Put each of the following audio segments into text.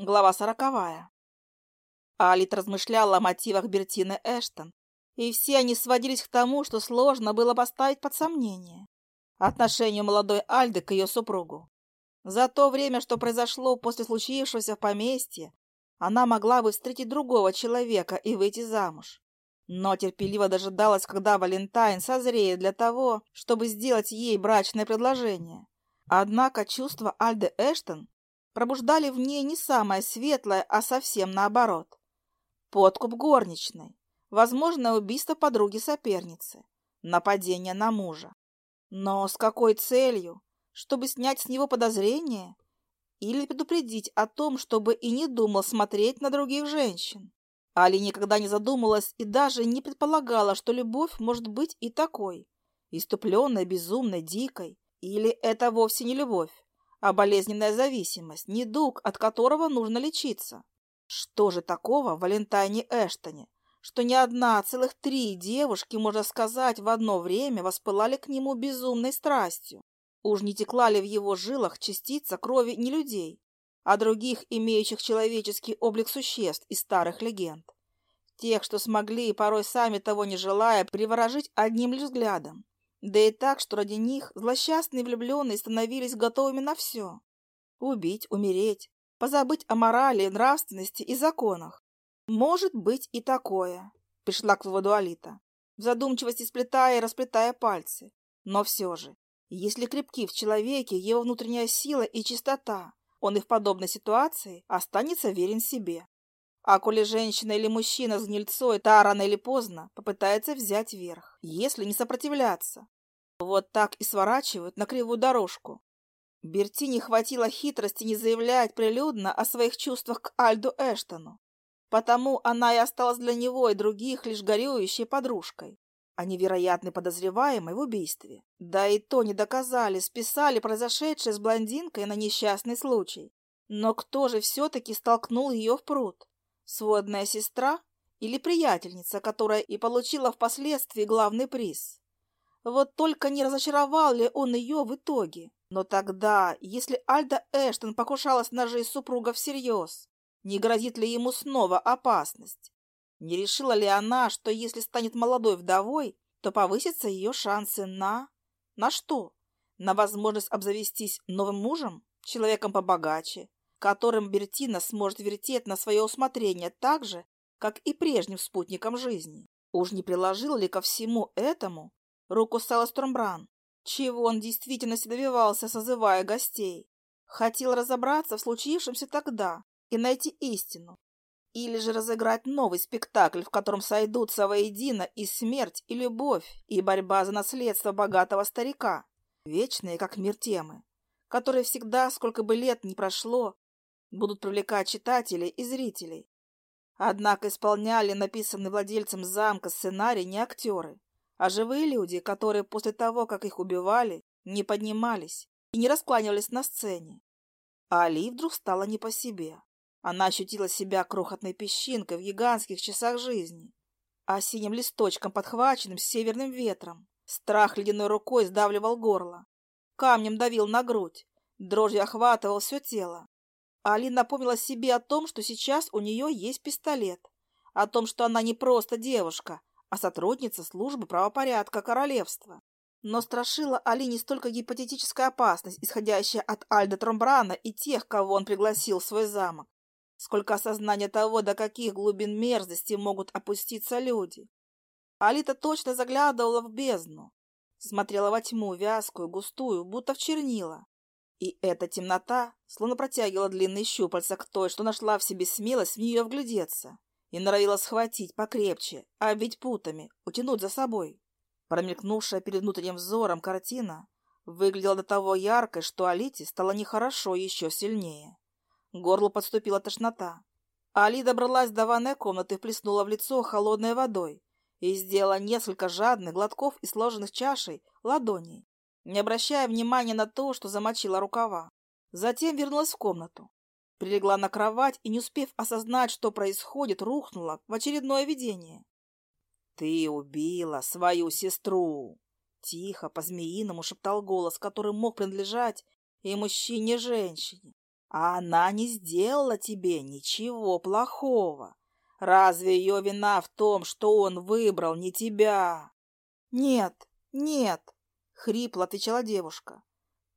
Глава сороковая. Алит размышляла о мотивах Бертины Эштон, и все они сводились к тому, что сложно было поставить под сомнение отношение молодой Альды к ее супругу. За то время, что произошло после случившегося в поместье, она могла бы встретить другого человека и выйти замуж. Но терпеливо дожидалась, когда Валентайн созреет для того, чтобы сделать ей брачное предложение. Однако чувства Альды Эштон пробуждали в ней не самое светлое, а совсем наоборот. Подкуп горничной, возможное убийство подруги-соперницы, нападение на мужа. Но с какой целью? Чтобы снять с него подозрения? Или предупредить о том, чтобы и не думал смотреть на других женщин? Али никогда не задумалась и даже не предполагала, что любовь может быть и такой. Иступленной, безумной, дикой. Или это вовсе не любовь, а болезненная зависимость, недуг, от которого нужно лечиться. Что же такого в Валентайне Эштоне, что ни одна, а целых три девушки, можно сказать, в одно время воспылали к нему безумной страстью? Уж не текла ли в его жилах частица крови не людей, а других, имеющих человеческий облик существ из старых легенд? Тех, что смогли, порой сами того не желая, приворожить одним лишь взглядом, да и так, что ради них злосчастные влюбленные становились готовыми на все. Убить, умереть, позабыть о морали, нравственности и законах. Может быть и такое, пришла к выводу Алита, в задумчивости сплетая и расплетая пальцы. Но все же, если крепки в человеке его внутренняя сила и чистота, он и в подобной ситуации останется верен себе. А коли женщина или мужчина с гнильцой, та рано или поздно попытается взять верх, если не сопротивляться. Вот так и сворачивают на кривую дорожку. Берти не хватило хитрости не заявлять прилюдно о своих чувствах к Альду Эштону. Потому она и осталась для него и других лишь горюющей подружкой, а невероятной подозреваемой в убийстве. Да и то не доказали, списали произошедшее с блондинкой на несчастный случай. Но кто же все-таки столкнул ее в пруд? Сводная сестра или приятельница, которая и получила впоследствии главный приз. Вот только не разочаровал ли он ее в итоге? Но тогда, если Альда Эштон покушалась на жизнь супруга всерьез, не грозит ли ему снова опасность? Не решила ли она, что если станет молодой вдовой, то повысятся ее шансы на... На что? На возможность обзавестись новым мужем, человеком побогаче, которым Бертина сможет вертеть на свое усмотрение так же, как и прежним спутником жизни. Уж не приложил ли ко всему этому руку Сала чего он действительно добивался, созывая гостей? Хотел разобраться в случившемся тогда и найти истину. Или же разыграть новый спектакль, в котором сойдутся воедино и смерть, и любовь, и борьба за наследство богатого старика. Вечные, как мир темы, которые всегда, сколько бы лет ни прошло, будут привлекать читателей и зрителей. Однако исполняли написанный владельцем замка сценарий не актеры, а живые люди, которые после того, как их убивали, не поднимались и не раскланивались на сцене. А Али вдруг стала не по себе. Она ощутила себя крохотной песчинкой в гигантских часах жизни, а синим листочком, подхваченным северным ветром. Страх ледяной рукой сдавливал горло, камнем давил на грудь, дрожью охватывал все тело. Али напомнила себе о том, что сейчас у нее есть пистолет, о том, что она не просто девушка, а сотрудница службы правопорядка королевства. Но страшила Али не столько гипотетическая опасность, исходящая от Альда Тромбрана и тех, кого он пригласил в свой замок, сколько осознание того, до каких глубин мерзости могут опуститься люди. Алита точно заглядывала в бездну, смотрела во тьму, вязкую, густую, будто в чернила, и эта темнота словно протягивала длинные щупальца к той, что нашла в себе смелость в нее вглядеться, и норовила схватить покрепче, обвить путами, утянуть за собой. Промелькнувшая перед внутренним взором картина выглядела до того яркой, что Алите стало нехорошо еще сильнее. Горлу подступила тошнота. Али добралась до ванной комнаты и плеснула в лицо холодной водой и сделала несколько жадных глотков из сложенных чашей ладоней не обращая внимания на то, что замочила рукава. Затем вернулась в комнату. Прилегла на кровать и, не успев осознать, что происходит, рухнула в очередное видение. «Ты убила свою сестру!» Тихо, по-змеиному шептал голос, который мог принадлежать и мужчине, и женщине. А она не сделала тебе ничего плохого. Разве ее вина в том, что он выбрал не тебя? Нет, нет, хрипло отвечала девушка,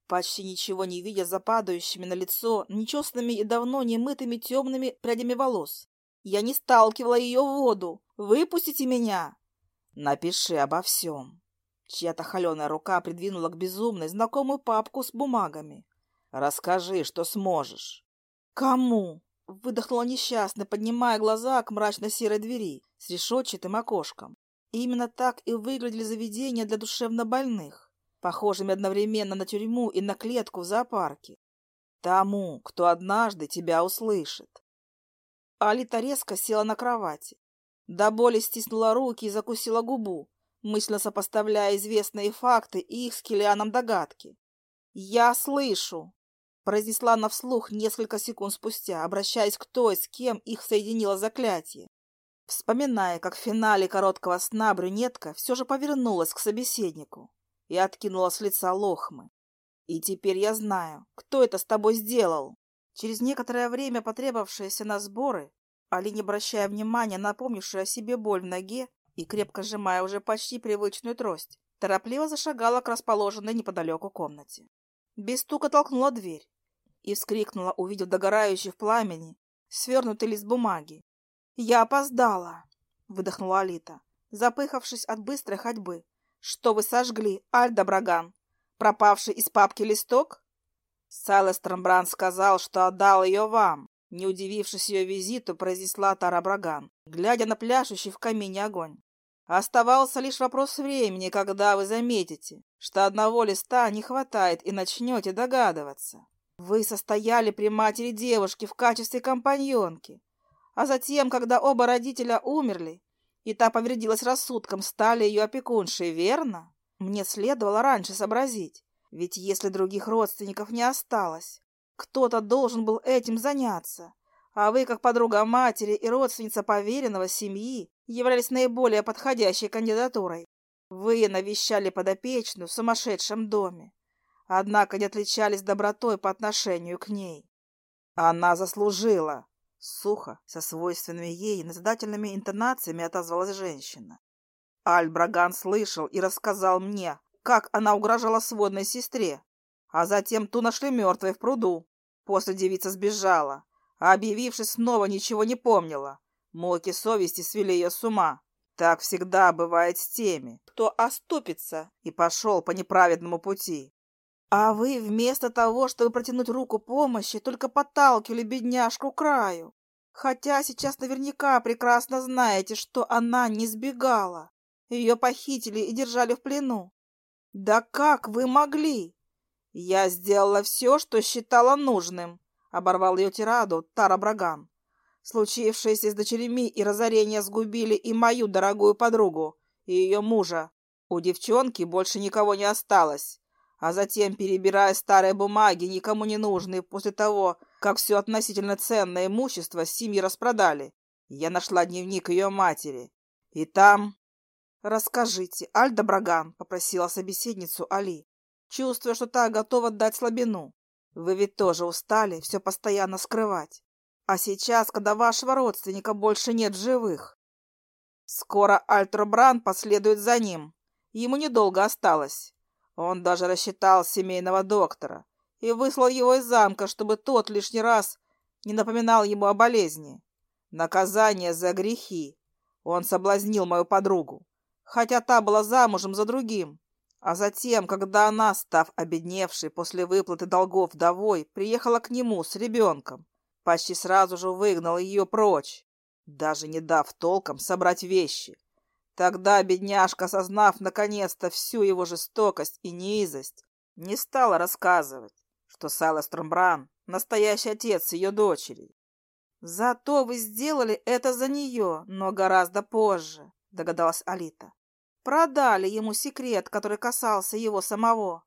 почти ничего не видя за падающими на лицо нечестными и давно не мытыми темными прядями волос. Я не сталкивала ее в воду. Выпустите меня. Напиши обо всем. Чья-то холеная рука придвинула к безумной знакомую папку с бумагами. Расскажи, что сможешь. Кому? Выдохнула несчастно, поднимая глаза к мрачно-серой двери с решетчатым окошком. И именно так и выглядели заведения для душевнобольных, похожими одновременно на тюрьму и на клетку в зоопарке. Тому, кто однажды тебя услышит. Алита резко села на кровати. До боли стиснула руки и закусила губу, мысленно сопоставляя известные факты и их с Килианом догадки. «Я слышу!» произнесла она вслух несколько секунд спустя, обращаясь к той, с кем их соединило заклятие. Вспоминая, как в финале короткого сна брюнетка все же повернулась к собеседнику и откинула с лица лохмы. «И теперь я знаю, кто это с тобой сделал!» Через некоторое время, потребовавшееся на сборы, Али, не обращая внимания, напомнившая о себе боль в ноге и крепко сжимая уже почти привычную трость, торопливо зашагала к расположенной неподалеку комнате. Без стука толкнула дверь и вскрикнула, увидев догорающий в пламени свернутый лист бумаги. «Я опоздала!» — выдохнула Алита, запыхавшись от быстрой ходьбы. «Что вы сожгли, Альда Браган? Пропавший из папки листок?» Сайлес Трамбран сказал, что отдал ее вам. Не удивившись ее визиту, произнесла Тара Браган, глядя на пляшущий в камине огонь. Оставался лишь вопрос времени, когда вы заметите, что одного листа не хватает и начнете догадываться. Вы состояли при матери девушки в качестве компаньонки, а затем, когда оба родителя умерли, и та повредилась рассудком, стали ее опекуншей, верно? Мне следовало раньше сообразить, ведь если других родственников не осталось, кто-то должен был этим заняться, а вы, как подруга матери и родственница поверенного семьи, являлись наиболее подходящей кандидатурой. Вы навещали подопечную в сумасшедшем доме, однако не отличались добротой по отношению к ней. Она заслужила. Сухо, со свойственными ей назидательными интонациями отозвалась женщина. Альбраган слышал и рассказал мне, как она угрожала сводной сестре, а затем ту нашли мертвой в пруду. После девица сбежала, а объявившись снова ничего не помнила. Муки совести свели ее с ума. Так всегда бывает с теми, кто оступится и пошел по неправедному пути. А вы вместо того, чтобы протянуть руку помощи, только подталкивали бедняжку к краю. Хотя сейчас наверняка прекрасно знаете, что она не сбегала. Ее похитили и держали в плену. Да как вы могли? Я сделала все, что считала нужным, оборвал ее тираду Тара Браган. Случившееся с дочерями и разорение сгубили и мою дорогую подругу, и ее мужа. У девчонки больше никого не осталось. А затем, перебирая старые бумаги, никому не нужные, после того, как все относительно ценное имущество семьи распродали, я нашла дневник ее матери. И там... «Расскажите, Альда Браган», — попросила собеседницу Али, чувствуя, что та готова дать слабину. «Вы ведь тоже устали все постоянно скрывать. А сейчас, когда вашего родственника больше нет живых, скоро Альтробран последует за ним. Ему недолго осталось. Он даже рассчитал семейного доктора и выслал его из замка, чтобы тот лишний раз не напоминал ему о болезни. Наказание за грехи. Он соблазнил мою подругу, хотя та была замужем за другим. А затем, когда она, став обедневшей после выплаты долгов вдовой, приехала к нему с ребенком, почти сразу же выгнал ее прочь, даже не дав толком собрать вещи. Тогда бедняжка, осознав наконец-то всю его жестокость и низость, не стала рассказывать, что Сайлас Тромбран — настоящий отец ее дочери. «Зато вы сделали это за нее, но гораздо позже», — догадалась Алита. «Продали ему секрет, который касался его самого.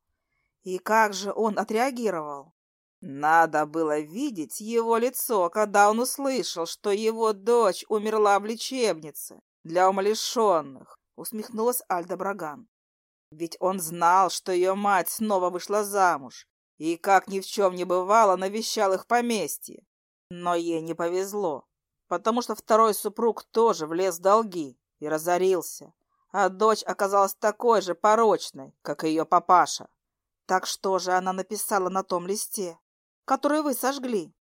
И как же он отреагировал?» Надо было видеть его лицо, когда он услышал, что его дочь умерла в лечебнице для умалишенных, усмехнулась Альда Браган. Ведь он знал, что ее мать снова вышла замуж и, как ни в чем не бывало, навещал их поместье. Но ей не повезло, потому что второй супруг тоже влез в долги и разорился, а дочь оказалась такой же порочной, как и ее папаша. Так что же она написала на том листе, который вы сожгли?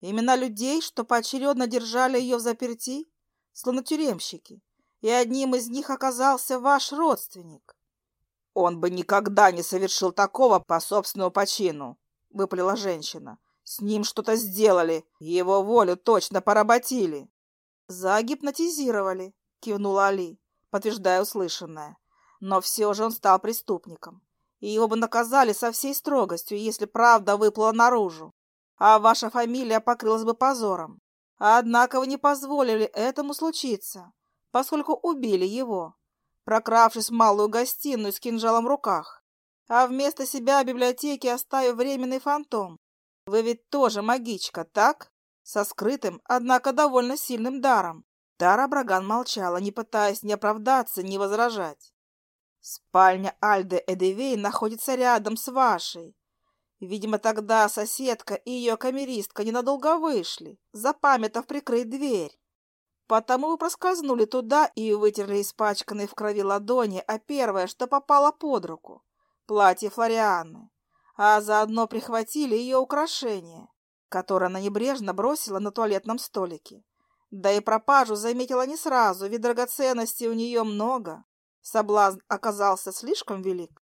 Имена людей, что поочередно держали ее в заперти, словно тюремщики, и одним из них оказался ваш родственник. Он бы никогда не совершил такого по собственному почину, выпалила женщина. С ним что-то сделали, его волю точно поработили. Загипнотизировали, кивнула Али, подтверждая услышанное. Но все же он стал преступником, и его бы наказали со всей строгостью, если правда выплыла наружу, а ваша фамилия покрылась бы позором. Однако вы не позволили этому случиться, поскольку убили его прокравшись в малую гостиную с кинжалом в руках, а вместо себя в библиотеке оставив временный фантом. Вы ведь тоже магичка, так? Со скрытым, однако довольно сильным даром. Тара Браган молчала, не пытаясь ни оправдаться, ни возражать. Спальня Альды Эдевей находится рядом с вашей. Видимо, тогда соседка и ее камеристка ненадолго вышли, запамятав прикрыть дверь. Потому вы проскользнули туда и вытерли испачканные в крови ладони, а первое, что попало под руку — платье Флорианы, а заодно прихватили ее украшение, которое она небрежно бросила на туалетном столике. Да и пропажу заметила не сразу, ведь драгоценностей у нее много. Соблазн оказался слишком велик.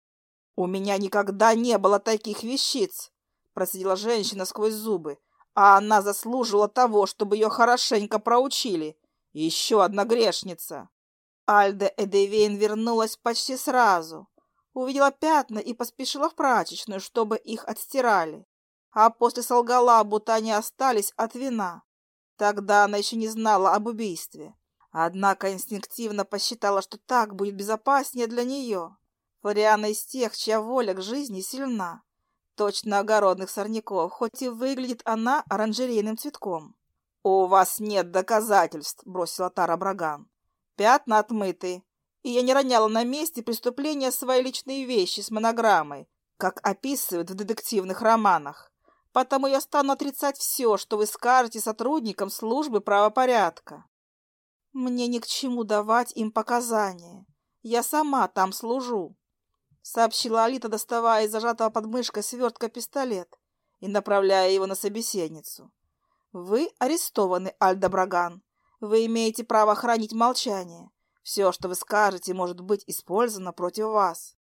«У меня никогда не было таких вещиц!» — процедила женщина сквозь зубы. «А она заслужила того, чтобы ее хорошенько проучили!» Еще одна грешница. Альда Эдевейн вернулась почти сразу. Увидела пятна и поспешила в прачечную, чтобы их отстирали. А после солгала, будто они остались от вина. Тогда она еще не знала об убийстве. Однако инстинктивно посчитала, что так будет безопаснее для нее. Флориана из тех, чья воля к жизни сильна. Точно огородных сорняков, хоть и выглядит она оранжерейным цветком. «У вас нет доказательств», — бросила Тара Браган. «Пятна отмыты, и я не роняла на месте преступления свои личные вещи с монограммой, как описывают в детективных романах. Потому я стану отрицать все, что вы скажете сотрудникам службы правопорядка. Мне ни к чему давать им показания. Я сама там служу», — сообщила Алита, доставая из зажатого под мышкой свертка пистолет и направляя его на собеседницу. Вы арестованы, Альда Браган. Вы имеете право хранить молчание. Все, что вы скажете, может быть использовано против вас.